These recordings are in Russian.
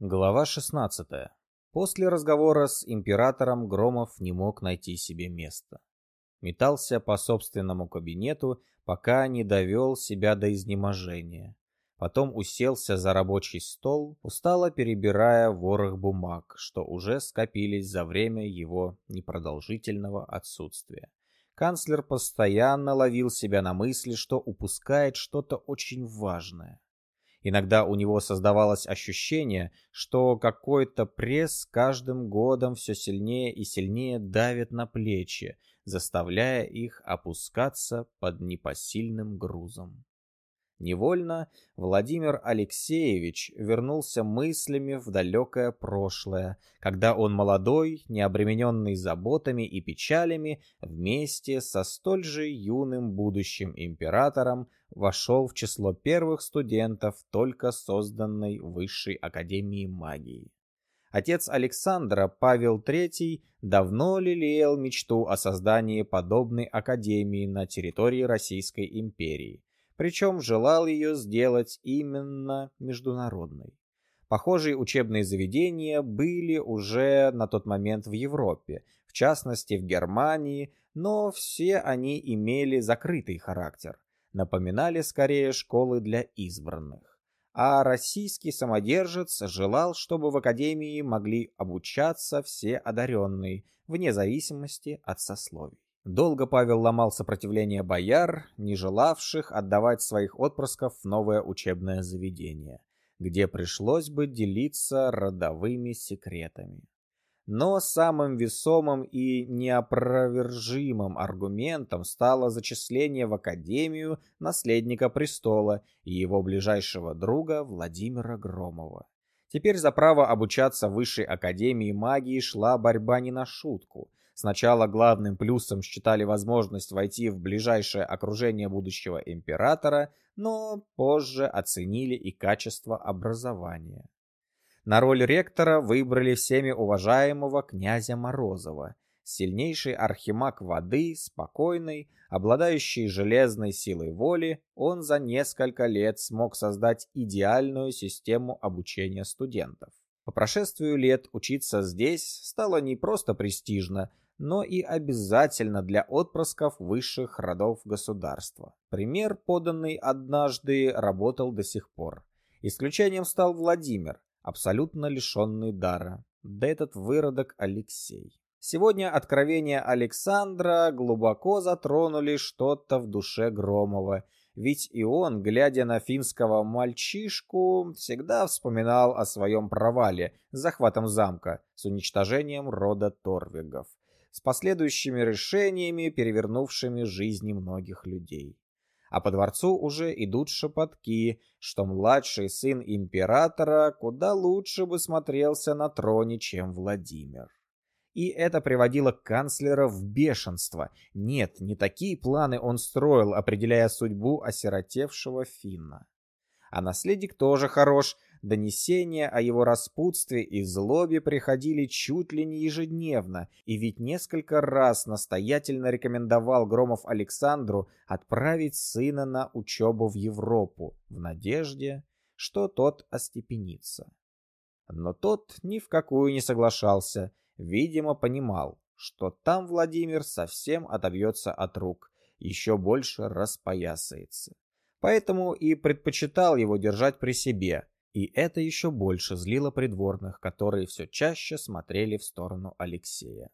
Глава 16. После разговора с императором Громов не мог найти себе места. Метался по собственному кабинету, пока не довел себя до изнеможения. Потом уселся за рабочий стол, устало перебирая ворох бумаг, что уже скопились за время его непродолжительного отсутствия. Канцлер постоянно ловил себя на мысли, что упускает что-то очень важное. Иногда у него создавалось ощущение, что какой-то пресс каждым годом все сильнее и сильнее давит на плечи, заставляя их опускаться под непосильным грузом. Невольно Владимир Алексеевич вернулся мыслями в далекое прошлое, когда он молодой, необремененный заботами и печалями, вместе со столь же юным будущим императором вошел в число первых студентов только созданной Высшей Академии Магии. Отец Александра, Павел III, давно лелеял мечту о создании подобной академии на территории Российской империи причем желал ее сделать именно международной. Похожие учебные заведения были уже на тот момент в Европе, в частности в Германии, но все они имели закрытый характер, напоминали скорее школы для избранных. А российский самодержец желал, чтобы в академии могли обучаться все одаренные, вне зависимости от сословий. Долго Павел ломал сопротивление бояр, не желавших отдавать своих отпрысков в новое учебное заведение, где пришлось бы делиться родовыми секретами. Но самым весомым и неопровержимым аргументом стало зачисление в Академию наследника престола и его ближайшего друга Владимира Громова. Теперь за право обучаться в Высшей Академии магии шла борьба не на шутку – Сначала главным плюсом считали возможность войти в ближайшее окружение будущего императора, но позже оценили и качество образования. На роль ректора выбрали всеми уважаемого князя Морозова, сильнейший архимаг воды, спокойный, обладающий железной силой воли, он за несколько лет смог создать идеальную систему обучения студентов. По прошествию лет учиться здесь стало не просто престижно, но и обязательно для отпрысков высших родов государства. Пример, поданный однажды, работал до сих пор. Исключением стал Владимир, абсолютно лишенный дара, да этот выродок Алексей. Сегодня откровения Александра глубоко затронули что-то в душе Громова, ведь и он, глядя на финского мальчишку, всегда вспоминал о своем провале с захватом замка, с уничтожением рода Торвигов с последующими решениями, перевернувшими жизни многих людей. А по дворцу уже идут шепотки, что младший сын императора куда лучше бы смотрелся на троне, чем Владимир. И это приводило канцлера в бешенство. Нет, не такие планы он строил, определяя судьбу осиротевшего Финна. А наследник тоже хорош, Донесения о его распутстве и злобе приходили чуть ли не ежедневно, и ведь несколько раз настоятельно рекомендовал Громов Александру отправить сына на учебу в Европу, в надежде, что тот остепенится. Но тот ни в какую не соглашался, видимо, понимал, что там Владимир совсем отобьется от рук, еще больше распоясается. Поэтому и предпочитал его держать при себе – и это еще больше злило придворных, которые все чаще смотрели в сторону Алексея.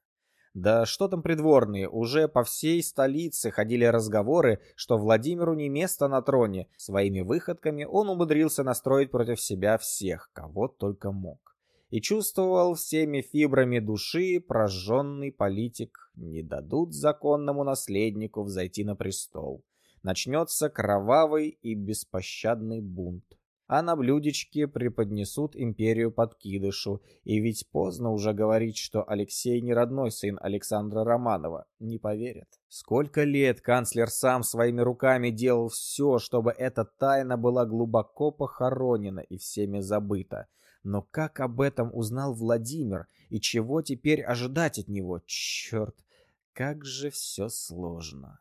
Да что там придворные, уже по всей столице ходили разговоры, что Владимиру не место на троне. Своими выходками он умудрился настроить против себя всех, кого только мог. И чувствовал всеми фибрами души прожженный политик. Не дадут законному наследнику взойти на престол. Начнется кровавый и беспощадный бунт а на блюдечке преподнесут империю подкидышу. И ведь поздно уже говорить, что Алексей не родной сын Александра Романова. Не поверят. Сколько лет канцлер сам своими руками делал все, чтобы эта тайна была глубоко похоронена и всеми забыта. Но как об этом узнал Владимир и чего теперь ожидать от него? Черт, как же все сложно.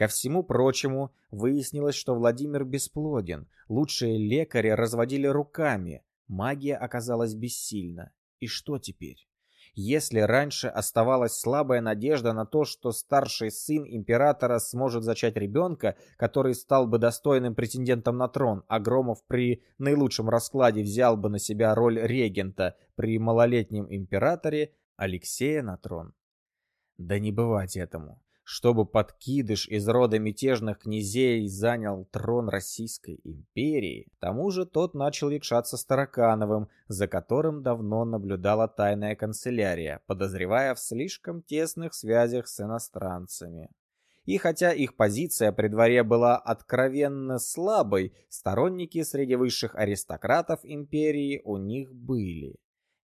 Ко всему прочему, выяснилось, что Владимир бесплоден. Лучшие лекари разводили руками. Магия оказалась бессильна. И что теперь? Если раньше оставалась слабая надежда на то, что старший сын императора сможет зачать ребенка, который стал бы достойным претендентом на трон, а Громов при наилучшем раскладе взял бы на себя роль регента при малолетнем императоре, Алексея на трон. Да не бывать этому чтобы подкидыш из рода мятежных князей занял трон Российской империи. К тому же тот начал якшаться с Таракановым, за которым давно наблюдала тайная канцелярия, подозревая в слишком тесных связях с иностранцами. И хотя их позиция при дворе была откровенно слабой, сторонники среди высших аристократов империи у них были.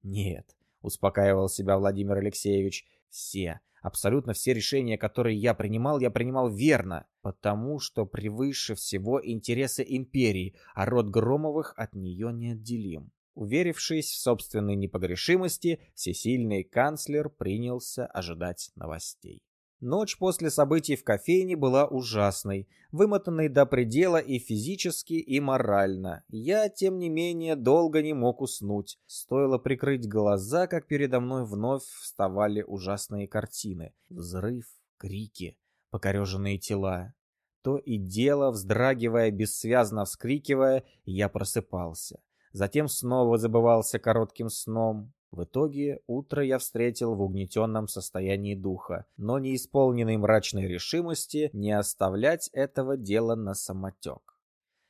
Нет, успокаивал себя Владимир Алексеевич, все, Абсолютно все решения, которые я принимал, я принимал верно, потому что превыше всего интересы империи, а род Громовых от нее неотделим. Уверившись в собственной непогрешимости, всесильный канцлер принялся ожидать новостей. Ночь после событий в кофейне была ужасной, вымотанной до предела и физически, и морально. Я, тем не менее, долго не мог уснуть. Стоило прикрыть глаза, как передо мной вновь вставали ужасные картины. Взрыв, крики, покореженные тела. То и дело, вздрагивая, бессвязно вскрикивая, я просыпался. Затем снова забывался коротким сном. В итоге утро я встретил в угнетенном состоянии духа, но не исполненной мрачной решимости не оставлять этого дела на самотек.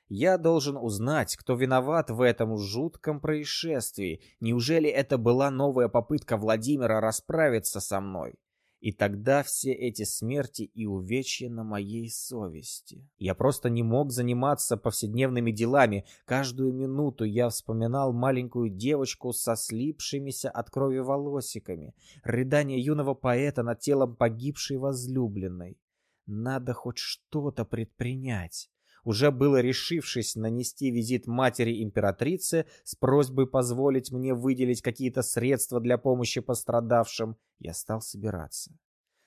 Я должен узнать, кто виноват в этом жутком происшествии. Неужели это была новая попытка Владимира расправиться со мной? И тогда все эти смерти и увечья на моей совести. Я просто не мог заниматься повседневными делами. Каждую минуту я вспоминал маленькую девочку со слипшимися от крови волосиками, рыдание юного поэта над телом погибшей возлюбленной. Надо хоть что-то предпринять уже было решившись нанести визит матери императрицы с просьбой позволить мне выделить какие-то средства для помощи пострадавшим, я стал собираться.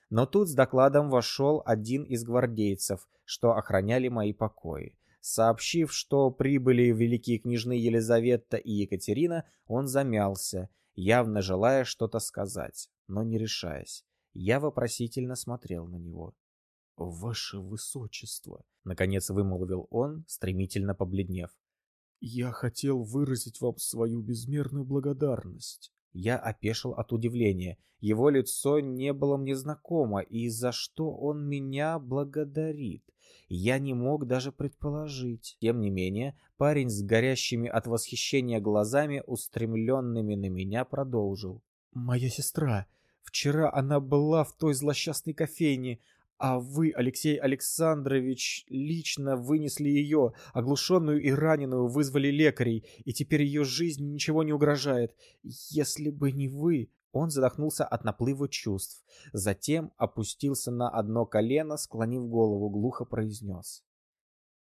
Но тут с докладом вошел один из гвардейцев, что охраняли мои покои. Сообщив, что прибыли великие княжны Елизавета и Екатерина, он замялся, явно желая что-то сказать, но не решаясь. Я вопросительно смотрел на него. «Ваше высочество», — наконец вымолвил он, стремительно побледнев. «Я хотел выразить вам свою безмерную благодарность». Я опешил от удивления. Его лицо не было мне знакомо, и за что он меня благодарит? Я не мог даже предположить. Тем не менее, парень с горящими от восхищения глазами, устремленными на меня, продолжил. «Моя сестра. Вчера она была в той злосчастной кофейне. А вы, Алексей Александрович, лично вынесли ее, оглушенную и раненую, вызвали лекарей, и теперь ее жизни ничего не угрожает. Если бы не вы... Он задохнулся от наплыва чувств. Затем опустился на одно колено, склонив голову, глухо произнес.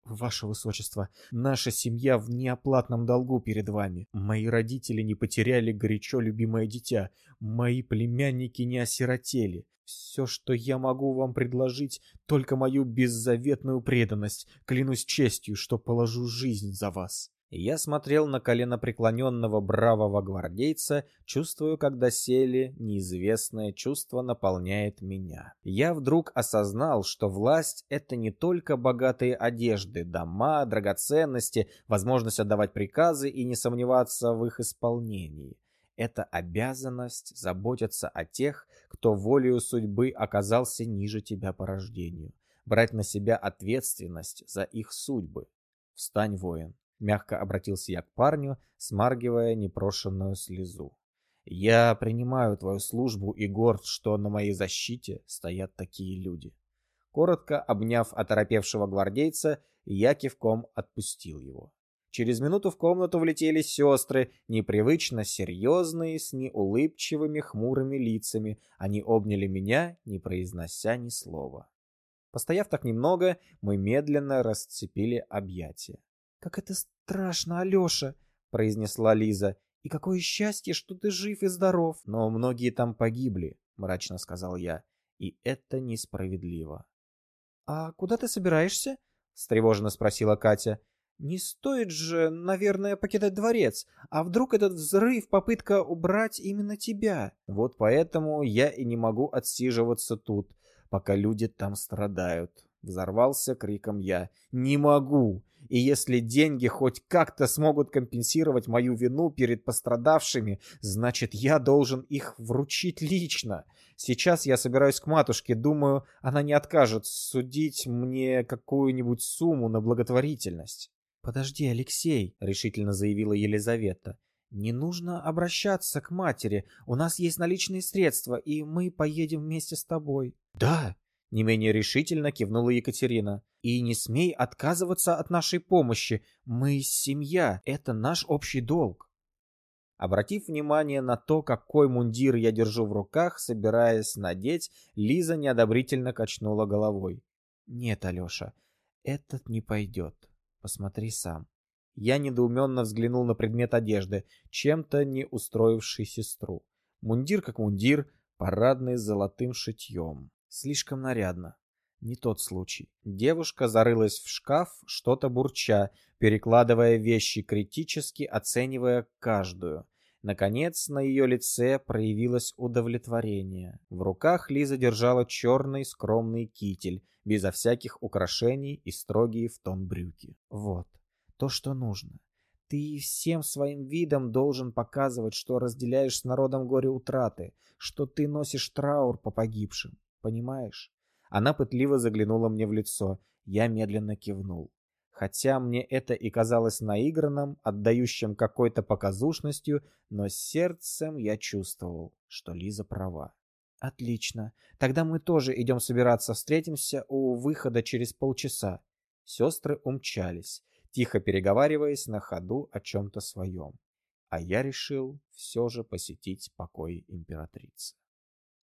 «Ваше Высочество, наша семья в неоплатном долгу перед вами. Мои родители не потеряли горячо любимое дитя. Мои племянники не осиротели. Все, что я могу вам предложить, только мою беззаветную преданность. Клянусь честью, что положу жизнь за вас. Я смотрел на коленопреклоненного бравого гвардейца, чувствую, когда сели, неизвестное чувство наполняет меня. Я вдруг осознал, что власть — это не только богатые одежды, дома, драгоценности, возможность отдавать приказы и не сомневаться в их исполнении. Это обязанность заботиться о тех, кто волею судьбы оказался ниже тебя по рождению, брать на себя ответственность за их судьбы. Встань, воин, мягко обратился я к парню, смаргивая непрошенную слезу. Я принимаю твою службу и горд, что на моей защите стоят такие люди. Коротко обняв оторопевшего гвардейца, я кивком отпустил его. Через минуту в комнату влетели сестры, непривычно серьезные, с неулыбчивыми хмурыми лицами. Они обняли меня, не произнося ни слова. Постояв так немного, мы медленно расцепили объятия. «Как это страшно, Алеша!» — произнесла Лиза. «И какое счастье, что ты жив и здоров!» «Но многие там погибли», — мрачно сказал я. «И это несправедливо». «А куда ты собираешься?» — встревоженно спросила Катя. Не стоит же, наверное, покидать дворец. А вдруг этот взрыв — попытка убрать именно тебя? Вот поэтому я и не могу отсиживаться тут, пока люди там страдают. Взорвался криком я. Не могу! И если деньги хоть как-то смогут компенсировать мою вину перед пострадавшими, значит, я должен их вручить лично. Сейчас я собираюсь к матушке, думаю, она не откажет судить мне какую-нибудь сумму на благотворительность. «Подожди, Алексей», — решительно заявила Елизавета. «Не нужно обращаться к матери. У нас есть наличные средства, и мы поедем вместе с тобой». «Да», — не менее решительно кивнула Екатерина. «И не смей отказываться от нашей помощи. Мы семья. Это наш общий долг». Обратив внимание на то, какой мундир я держу в руках, собираясь надеть, Лиза неодобрительно качнула головой. «Нет, Алеша, этот не пойдет. Посмотри сам. Я недоуменно взглянул на предмет одежды, чем-то не устроивший сестру. Мундир как мундир, парадный с золотым шитьем. Слишком нарядно. Не тот случай. Девушка зарылась в шкаф, что-то бурча, перекладывая вещи критически, оценивая каждую. Наконец, на ее лице проявилось удовлетворение. В руках Лиза держала черный скромный китель, безо всяких украшений и строгие в тон брюки. Вот, то, что нужно. Ты всем своим видом должен показывать, что разделяешь с народом горе утраты, что ты носишь траур по погибшим. Понимаешь? Она пытливо заглянула мне в лицо. Я медленно кивнул. Хотя мне это и казалось наигранным, отдающим какой-то показушностью, но сердцем я чувствовал, что Лиза права. Отлично. Тогда мы тоже идем собираться. Встретимся у выхода через полчаса. Сестры умчались, тихо переговариваясь на ходу о чем-то своем. А я решил все же посетить покой императрицы.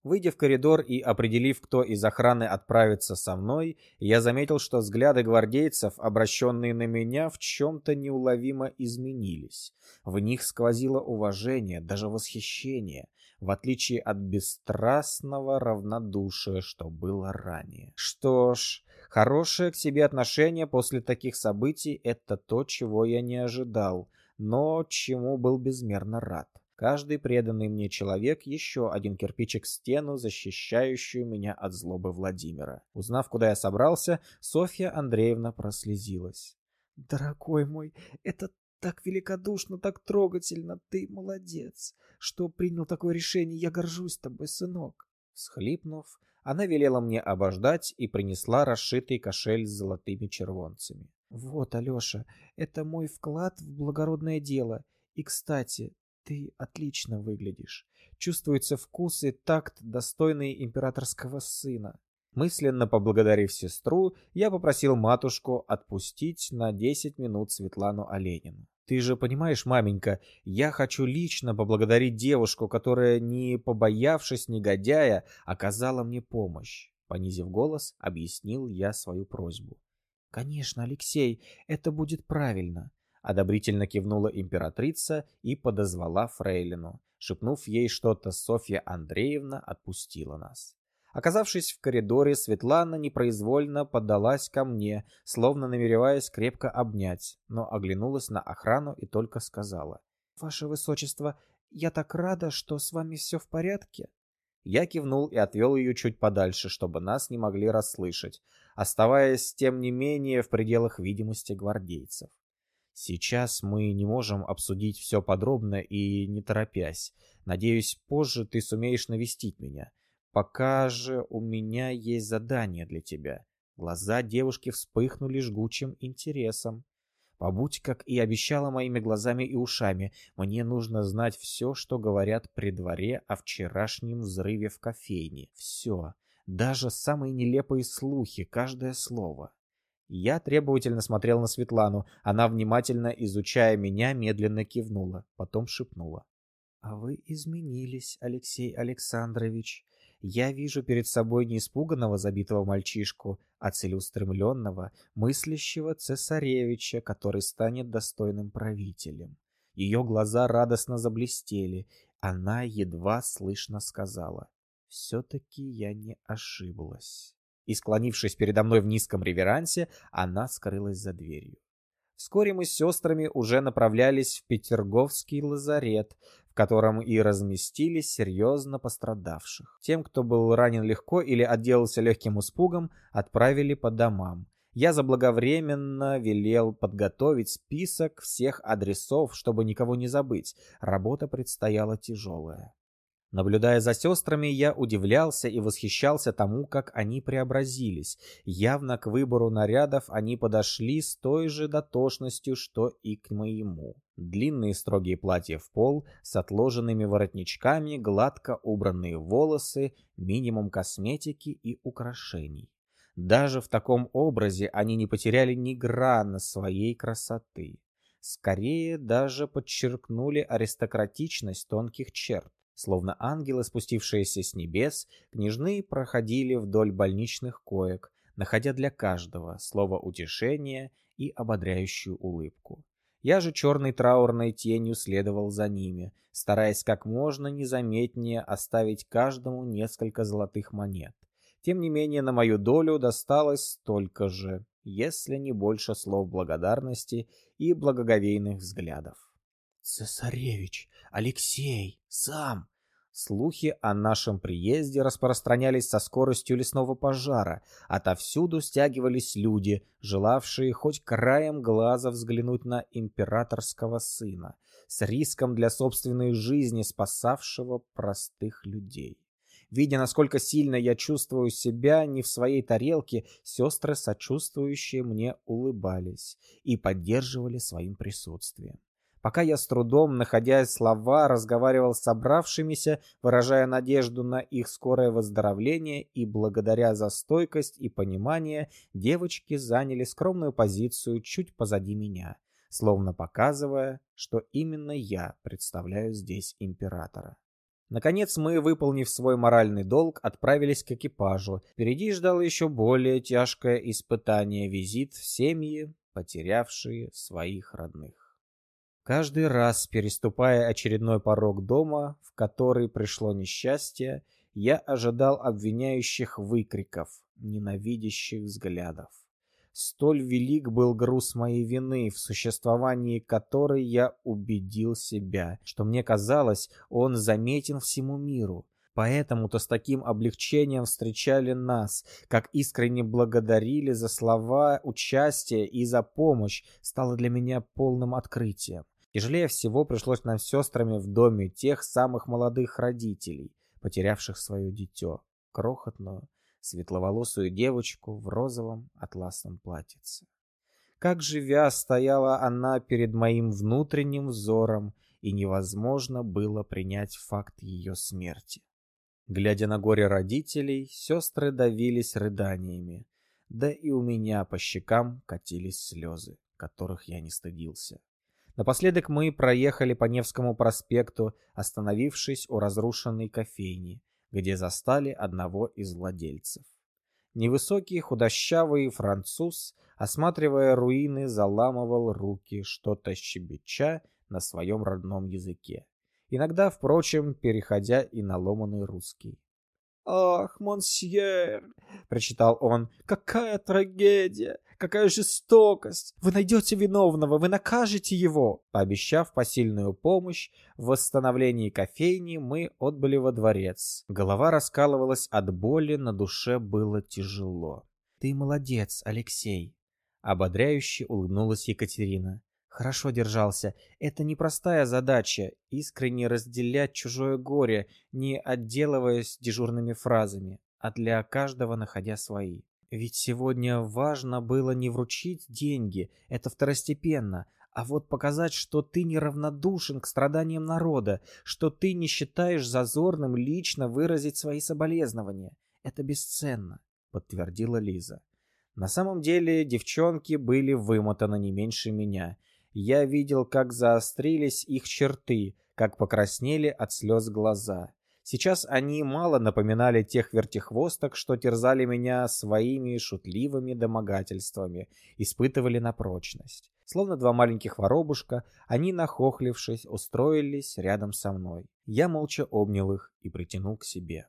Выйдя в коридор и определив, кто из охраны отправится со мной, я заметил, что взгляды гвардейцев, обращенные на меня, в чем-то неуловимо изменились. В них сквозило уважение, даже восхищение, в отличие от бесстрастного равнодушия, что было ранее. Что ж, хорошее к себе отношение после таких событий — это то, чего я не ожидал, но чему был безмерно рад. Каждый преданный мне человек еще один кирпичик в стену, защищающую меня от злобы Владимира. Узнав, куда я собрался, Софья Андреевна прослезилась. «Дорогой мой, это так великодушно, так трогательно. Ты молодец, что принял такое решение. Я горжусь тобой, сынок». Схлипнув, она велела мне обождать и принесла расшитый кошель с золотыми червонцами. «Вот, Алеша, это мой вклад в благородное дело. И, кстати, ты отлично выглядишь. Чувствуется вкус и такт, достойный императорского сына. Мысленно поблагодарив сестру, я попросил матушку отпустить на 10 минут Светлану Оленину. Ты же понимаешь, маменька, я хочу лично поблагодарить девушку, которая, не побоявшись негодяя, оказала мне помощь. Понизив голос, объяснил я свою просьбу. Конечно, Алексей, это будет правильно. Одобрительно кивнула императрица и подозвала фрейлину. Шепнув ей что-то, Софья Андреевна отпустила нас. Оказавшись в коридоре, Светлана непроизвольно подалась ко мне, словно намереваясь крепко обнять, но оглянулась на охрану и только сказала. «Ваше Высочество, я так рада, что с вами все в порядке». Я кивнул и отвел ее чуть подальше, чтобы нас не могли расслышать, оставаясь, тем не менее, в пределах видимости гвардейцев. Сейчас мы не можем обсудить все подробно и не торопясь. Надеюсь, позже ты сумеешь навестить меня. Пока же у меня есть задание для тебя. Глаза девушки вспыхнули жгучим интересом. Побудь, как и обещала, моими глазами и ушами. Мне нужно знать все, что говорят при дворе о вчерашнем взрыве в кофейне. Все. Даже самые нелепые слухи, каждое слово. Я требовательно смотрел на Светлану. Она, внимательно изучая меня, медленно кивнула, потом шепнула. «А вы изменились, Алексей Александрович. Я вижу перед собой не испуганного забитого мальчишку, а целеустремленного, мыслящего цесаревича, который станет достойным правителем». Ее глаза радостно заблестели. Она едва слышно сказала. «Все-таки я не ошиблась» и, склонившись передо мной в низком реверансе, она скрылась за дверью. Вскоре мы с сестрами уже направлялись в Петерговский лазарет, в котором и разместились серьезно пострадавших. Тем, кто был ранен легко или отделался легким испугом, отправили по домам. Я заблаговременно велел подготовить список всех адресов, чтобы никого не забыть. Работа предстояла тяжелая. Наблюдая за сестрами, я удивлялся и восхищался тому, как они преобразились. Явно к выбору нарядов они подошли с той же дотошностью, что и к моему. Длинные строгие платья в пол, с отложенными воротничками, гладко убранные волосы, минимум косметики и украшений. Даже в таком образе они не потеряли ни грана своей красоты. Скорее даже подчеркнули аристократичность тонких черт. Словно ангелы, спустившиеся с небес, княжны проходили вдоль больничных коек, находя для каждого слово утешения и ободряющую улыбку. Я же черной траурной тенью следовал за ними, стараясь как можно незаметнее оставить каждому несколько золотых монет. Тем не менее, на мою долю досталось столько же, если не больше слов благодарности и благоговейных взглядов. «Цесаревич! Алексей! Сам!» Слухи о нашем приезде распространялись со скоростью лесного пожара. Отовсюду стягивались люди, желавшие хоть краем глаза взглянуть на императорского сына, с риском для собственной жизни спасавшего простых людей. Видя, насколько сильно я чувствую себя не в своей тарелке, сестры, сочувствующие мне, улыбались и поддерживали своим присутствием. Пока я с трудом, находя слова, разговаривал с собравшимися, выражая надежду на их скорое выздоровление, и благодаря за стойкость и понимание, девочки заняли скромную позицию чуть позади меня, словно показывая, что именно я представляю здесь императора. Наконец мы, выполнив свой моральный долг, отправились к экипажу. Впереди ждало еще более тяжкое испытание – визит в семьи, потерявшие своих родных. Каждый раз, переступая очередной порог дома, в который пришло несчастье, я ожидал обвиняющих выкриков, ненавидящих взглядов. Столь велик был груз моей вины, в существовании которой я убедил себя, что мне казалось, он заметен всему миру. Поэтому-то с таким облегчением встречали нас, как искренне благодарили за слова участия и за помощь, стало для меня полным открытием. Тяжелее всего пришлось нам с сестрами в доме тех самых молодых родителей, потерявших свое дитё, крохотную, светловолосую девочку в розовом атласном платьице. Как живя стояла она перед моим внутренним взором, и невозможно было принять факт ее смерти. Глядя на горе родителей, сестры давились рыданиями, да и у меня по щекам катились слезы, которых я не стыдился. Напоследок мы проехали по Невскому проспекту, остановившись у разрушенной кофейни, где застали одного из владельцев. Невысокий худощавый француз, осматривая руины, заламывал руки, что-то щебеча на своем родном языке. Иногда, впрочем, переходя и на ломаный русский. «Ах, монсьер!» — прочитал он. «Какая трагедия! Какая жестокость! Вы найдете виновного, вы накажете его!» Пообещав посильную помощь в восстановлении кофейни, мы отбыли во дворец. Голова раскалывалась от боли, на душе было тяжело. «Ты молодец, Алексей!» — ободряюще улыбнулась Екатерина. Хорошо держался. Это непростая задача — искренне разделять чужое горе, не отделываясь дежурными фразами, а для каждого находя свои. Ведь сегодня важно было не вручить деньги, это второстепенно, а вот показать, что ты неравнодушен к страданиям народа, что ты не считаешь зазорным лично выразить свои соболезнования. Это бесценно, подтвердила Лиза. На самом деле девчонки были вымотаны не меньше меня — я видел, как заострились их черты, как покраснели от слез глаза. Сейчас они мало напоминали тех вертихвосток, что терзали меня своими шутливыми домогательствами, испытывали на прочность. Словно два маленьких воробушка, они, нахохлившись, устроились рядом со мной. Я молча обнял их и притянул к себе.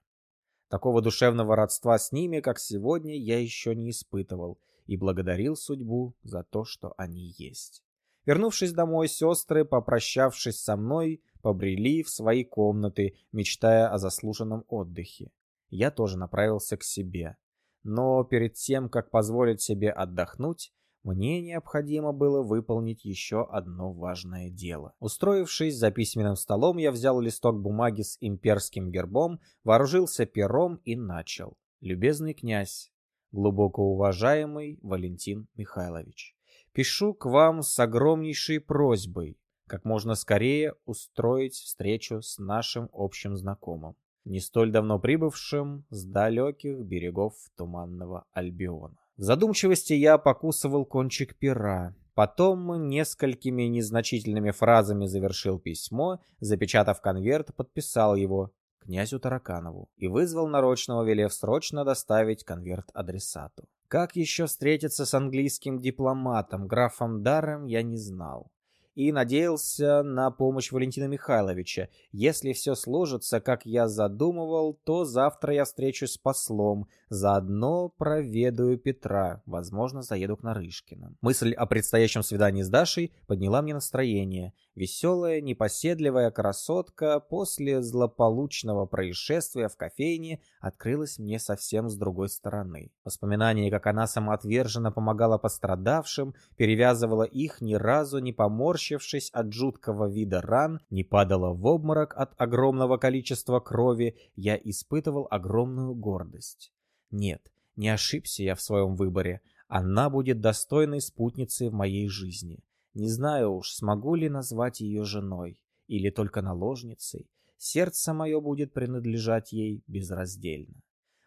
Такого душевного родства с ними, как сегодня, я еще не испытывал, и благодарил судьбу за то, что они есть. Вернувшись домой, сестры, попрощавшись со мной, побрели в свои комнаты, мечтая о заслуженном отдыхе. Я тоже направился к себе. Но перед тем, как позволить себе отдохнуть, мне необходимо было выполнить еще одно важное дело. Устроившись за письменным столом, я взял листок бумаги с имперским гербом, вооружился пером и начал. «Любезный князь, глубоко уважаемый Валентин Михайлович, пишу к вам с огромнейшей просьбой как можно скорее устроить встречу с нашим общим знакомым, не столь давно прибывшим с далеких берегов Туманного Альбиона. В задумчивости я покусывал кончик пера. Потом несколькими незначительными фразами завершил письмо, запечатав конверт, подписал его князю Тараканову и вызвал нарочного, велев срочно доставить конверт адресату. Как еще встретиться с английским дипломатом, графом Даром, я не знал и надеялся на помощь Валентина Михайловича. Если все сложится, как я задумывал, то завтра я встречусь с послом, заодно проведаю Петра, возможно, заеду к Нарышкиным. Мысль о предстоящем свидании с Дашей подняла мне настроение. Веселая, непоседливая красотка после злополучного происшествия в кофейне открылась мне совсем с другой стороны. Воспоминание, как она самоотверженно помогала пострадавшим, перевязывала их, ни разу не поморщившись от жуткого вида ран, не падала в обморок от огромного количества крови, я испытывал огромную гордость. Нет, не ошибся я в своем выборе. Она будет достойной спутницей в моей жизни. Не знаю уж, смогу ли назвать ее женой или только наложницей. Сердце мое будет принадлежать ей безраздельно.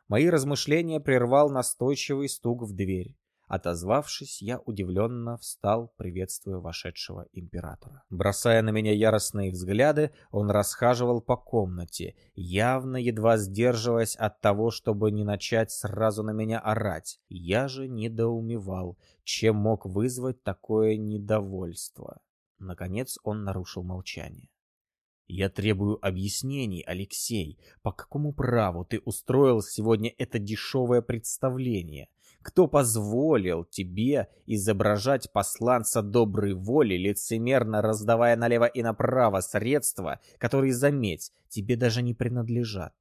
Мои размышления прервал настойчивый стук в дверь. Отозвавшись, я удивленно встал, приветствуя вошедшего императора. Бросая на меня яростные взгляды, он расхаживал по комнате, явно едва сдерживаясь от того, чтобы не начать сразу на меня орать. Я же недоумевал, чем мог вызвать такое недовольство. Наконец он нарушил молчание. «Я требую объяснений, Алексей. По какому праву ты устроил сегодня это дешевое представление? Кто позволил тебе изображать посланца доброй воли, лицемерно раздавая налево и направо средства, которые, заметь, тебе даже не принадлежат?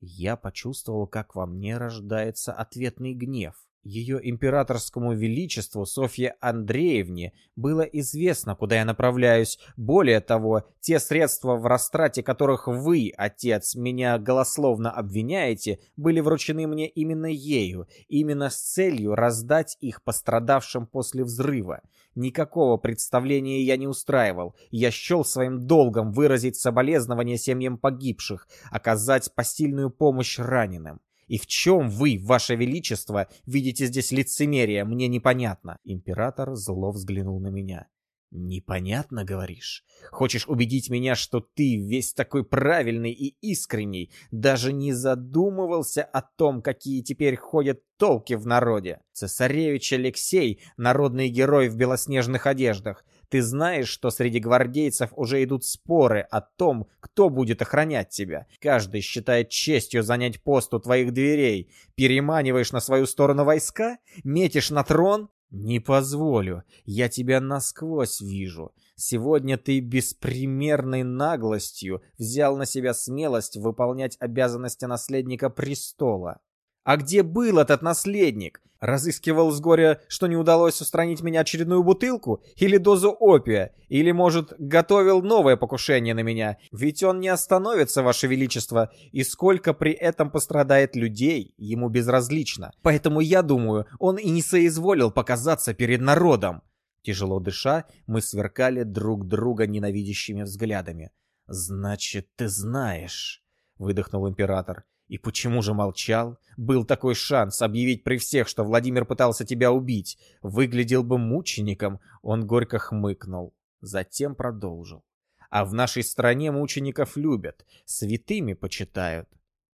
Я почувствовал, как во мне рождается ответный гнев. Ее императорскому величеству Софье Андреевне было известно, куда я направляюсь. Более того, те средства, в растрате которых вы, отец, меня голословно обвиняете, были вручены мне именно ею, именно с целью раздать их пострадавшим после взрыва. Никакого представления я не устраивал. Я счел своим долгом выразить соболезнования семьям погибших, оказать посильную помощь раненым. И в чем вы, ваше величество, видите здесь лицемерие, мне непонятно. Император зло взглянул на меня. «Непонятно, говоришь? Хочешь убедить меня, что ты весь такой правильный и искренний, даже не задумывался о том, какие теперь ходят толки в народе? Цесаревич Алексей — народный герой в белоснежных одеждах, ты знаешь, что среди гвардейцев уже идут споры о том, кто будет охранять тебя. Каждый считает честью занять пост у твоих дверей. Переманиваешь на свою сторону войска? Метишь на трон? Не позволю. Я тебя насквозь вижу. Сегодня ты беспримерной наглостью взял на себя смелость выполнять обязанности наследника престола. А где был этот наследник? Разыскивал с горя, что не удалось устранить меня очередную бутылку? Или дозу опия? Или, может, готовил новое покушение на меня? Ведь он не остановится, Ваше Величество, и сколько при этом пострадает людей, ему безразлично. Поэтому я думаю, он и не соизволил показаться перед народом. Тяжело дыша, мы сверкали друг друга ненавидящими взглядами. «Значит, ты знаешь», — выдохнул император. И почему же молчал? Был такой шанс объявить при всех, что Владимир пытался тебя убить. Выглядел бы мучеником. Он горько хмыкнул. Затем продолжил. А в нашей стране мучеников любят. Святыми почитают.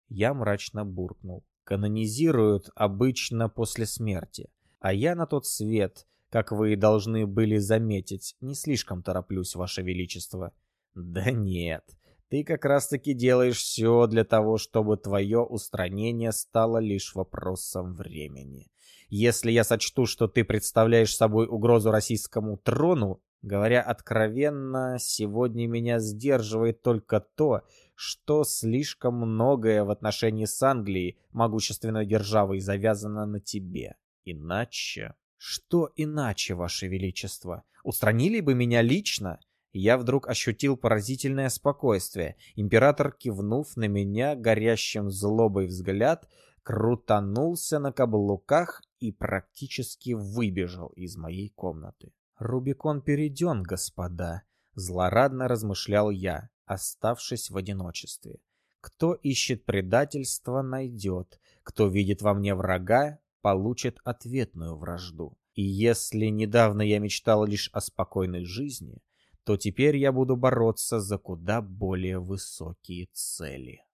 Я мрачно буркнул. Канонизируют обычно после смерти. А я на тот свет, как вы должны были заметить, не слишком тороплюсь, ваше величество. Да нет, ты как раз-таки делаешь все для того, чтобы твое устранение стало лишь вопросом времени. Если я сочту, что ты представляешь собой угрозу российскому трону, говоря откровенно, сегодня меня сдерживает только то, что слишком многое в отношении с Англией, могущественной державой, завязано на тебе. Иначе... Что иначе, Ваше Величество? Устранили бы меня лично? Я вдруг ощутил поразительное спокойствие. Император, кивнув на меня горящим злобой взгляд, крутанулся на каблуках и практически выбежал из моей комнаты. «Рубикон перейден, господа», — злорадно размышлял я, оставшись в одиночестве. «Кто ищет предательства, найдет. Кто видит во мне врага, получит ответную вражду. И если недавно я мечтал лишь о спокойной жизни, то теперь я буду бороться за куда более высокие цели».